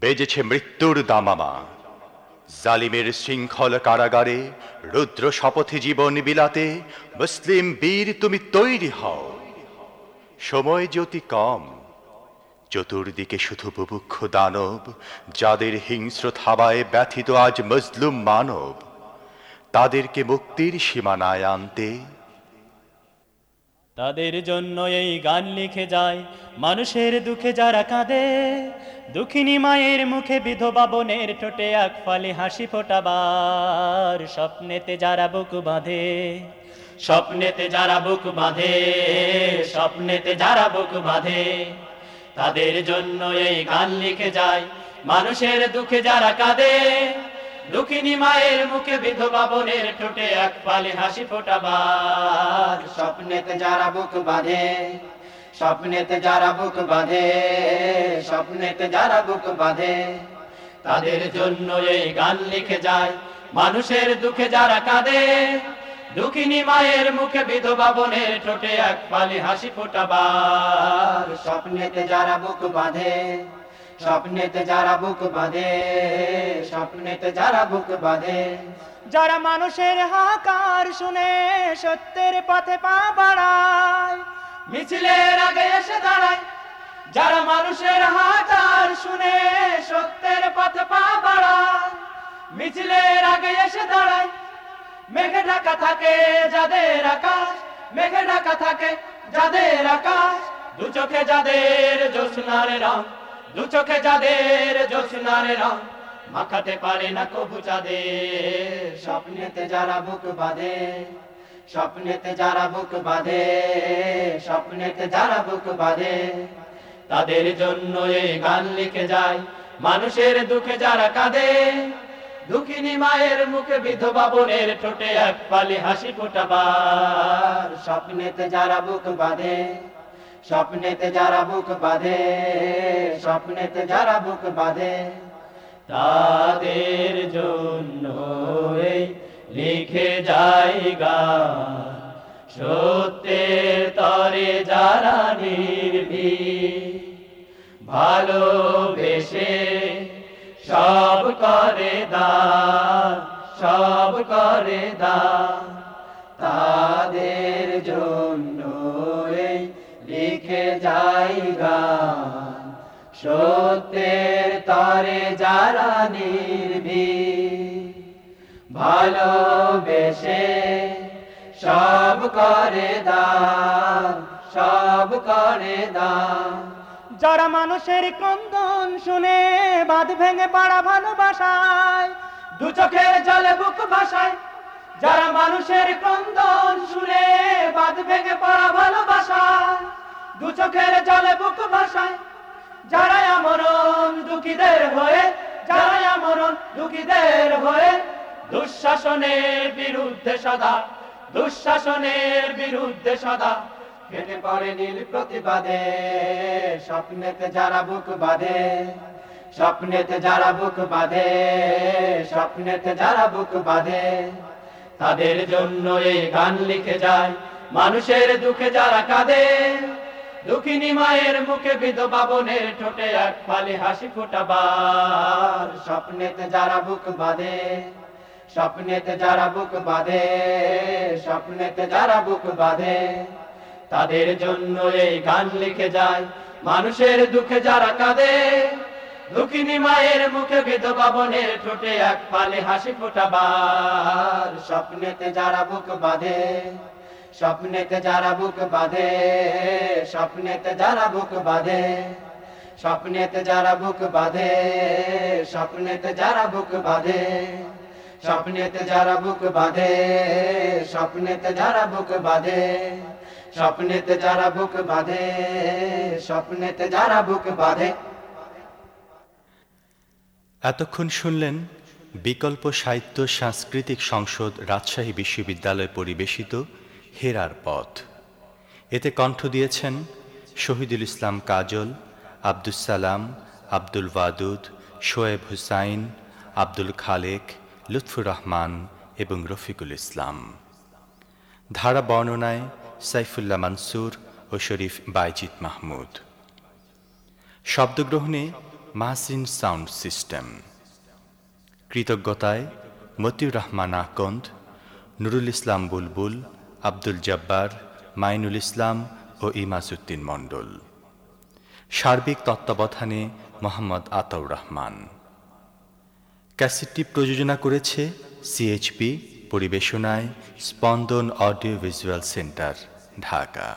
বেজেছে মৃত্যুর দামামা। জালিমের শৃঙ্খল কারাগারে, রুদ্র শপথে জীবন বিলাতে, মুসলিম বীর তুমি তৈরি হও। সময় জ্যোতি কম, চতুর্দিকে শুধু বুভুক্ষ দানব, যাদের হিংস্র থাবায় ব্যথিত আজ মজলুম মানব। তাদেরকে মুক্তির সীমানায় আনতে তাদের জন্য এই গান লিখে যায়। মানুষের দুঃখে যারা কাঁদে, দুঃখিনী মায়ের মুখে বিধবা বোনের ঠোঁটে এক ফালি হাসি ফোটাবার স্বপ্নেতে যারা বুক বাঁধে, স্বপ্নেতে যারা বুক বাঁধে, স্বপ্নেতে যারা বুক বাঁধে, তাদের জন্য এই গান লিখে যায়। মানুষের দুঃখে যারা কাঁদে দুঃখিনী মায়ের মুখে বিধবা বোনের ঠোঁটে এক পালে হাসি ফোটাবার। স্বপ্নেতে যারা বুক বাঁধে, স্বপ্নেতে যারা বুক বাঁধে, স্বপ্নেতে যারা বুক বাঁধে, তাদের জন্য এই গান লিখে যায়। মানুষের দুঃখে যারা কাঁদে, দুঃখিনী মায়ের মুখে বিধবা বোনের ঠোঁটে এক পালে হাসি ফোটাবার। স্বপ্নেতে যারা বুক বাঁধে স্বপ্নেতে যারা বুক বাঁধে, স্বপ্নেতে যারা বুক বাঁধে। যারা মানুষের হাকার শুনে সত্যের পথে পা বাড়ায়, মিছিলের আগে এসে দাঁড়ায়। যারা মানুষের হাকার শুনে সত্যের পথে পা বাড়ায়, মিছিলের আগে এসে দাঁড়ায়। মেঘে ঢাকা থাকে যাদের আকাশ, মেঘে ঢাকা থাকে যাদের আকাশ। দু চোখে যাদের জোৎস্নার রং দু চোখে যাদের জোৎস্নার রং মাখাতে পারে না কবু চাঁদের। স্বপ্নেতে যারা বুক বাঁধে, স্বপ্নেতে যারা বুক বাঁধে, স্বপ্নেতে যারা বুক বাঁধে, তাদের জন্য এই গান লিখে যায়। মানুষের দুঃখে যারা কাঁদে, দুঃখিনী মায়ের মুখে বিধবা বোনের ঠোঁটে এক পালি হাসি ফোটাবার। স্বপ্নেতে যারা বুক বাঁধে স্বপ্নেতে যারা বুক বাঁধে, স্বপ্নেতে যারা বুক বাঁধে, তাদের জন্য লিখে যায় গান সত্যের তরে যারা নির্ভীক, ভালোবেসে সব করে দা সব করে দান যাই সত্যের তরে যারা নির্ভীক, ভালোবেসে সব করে দান, সব করে দান। যারা মানুষের কন্দন শুনে বাদ ভেঙে পাড়া ভালোবাসায়, দু চোখের জলে বুক ভাসায়। যারা মানুষের কন্দন শুনে বাদ ভেঙে পড়া ভালোবাসায় দু চোখের জলে বুক ভাসায়। যারা আমরণ দুঃখীদের হয়ে যারা আমরণ দুঃখীদের হয়ে দুঃশাসনের বিরুদ্ধে সদা, দুঃশাসনের বিরুদ্ধে সদা। কেটে পড়ে নীল প্রতিবাদে, স্বপ্নেতে যারা বুক বাঁধে, স্বপ্নেতে যারা বুক বাঁধে, স্বপ্নেতে যারা বুক বাঁধে। তাদের জন্য এই গান লিখে যায়, মানুষের দুঃখে যারা কাঁদে। দুঃখিনী মায়ের মুখে বিধবা বোনের ঠোঁটে এক ফালি হাসি ফোটাবার। স্বপ্নেতে যারা বুক বাঁধে, স্বপ্নেতে যারা বুক বাঁধে, স্বপ্নেতে যারা বুক বাঁধে, তাদের জন্য এই গান লিখে যায়। মানুষের দুঃখে যারা কাঁদে, দুঃখিনী মায়ের মুখে বিধবা বোনের ঠোঁটে এক ফালি হাসি ফোটাবার। স্বপ্নেতে যারা বুক বাঁধে স্বপ্নেতে যারা বুক বাঁধে, স্বপ্নেতে যারা বুক বাঁধে, স্বপ্নেতে যারা বুক বাঁধে, স্বপ্নেতে যারা বুক বাঁধে, স্বপ্নেতে যারা বুক বাঁধে, স্বপ্নেতে যারা বুক বাঁধে, স্বপ্নেতে যারা বুক বাঁধে, স্বপ্নেতে যারা বুক বাঁধে। এতক্ষণ শুনলেন বিকল্প সাহিত্য সাংস্কৃতিক সংসদ রাজশাহী বিশ্ববিদ্যালয় পরিবেশিত হেরার পথ। এতে কণ্ঠ দিয়েছেন শহীদুল ইসলাম কাজল, আব্দুস সালাম, আব্দুল ওয়াদুদ, শোয়েব হুসাইন, আব্দুল খালেক, লুৎফুর রহমান এবং রফিকুল ইসলাম। ধারা বর্ণনায় সাইফুল্লাহ মানসুর ও শরীফ বাইজিৎ মাহমুদ। শব্দগ্রহণে মাহসিন সাউন্ড সিস্টেম। কৃতজ্ঞতায় মতিউর রহমান আকন্দ, নুরুল ইসলাম বুলবুল আব্দুল জব্বার, মাইনুল ইসলাম ও ইমাজউদ্দিন মণ্ডল। সার্বিক তত্ত্বাবধানে মোহাম্মদ আতাউর রহমান। ক্যাসেটটি প্রযোজনা করেছে সিএইচপি, পরিবেশনায় স্পন্দন অডিও ভিজুয়াল সেন্টার, ঢাকা।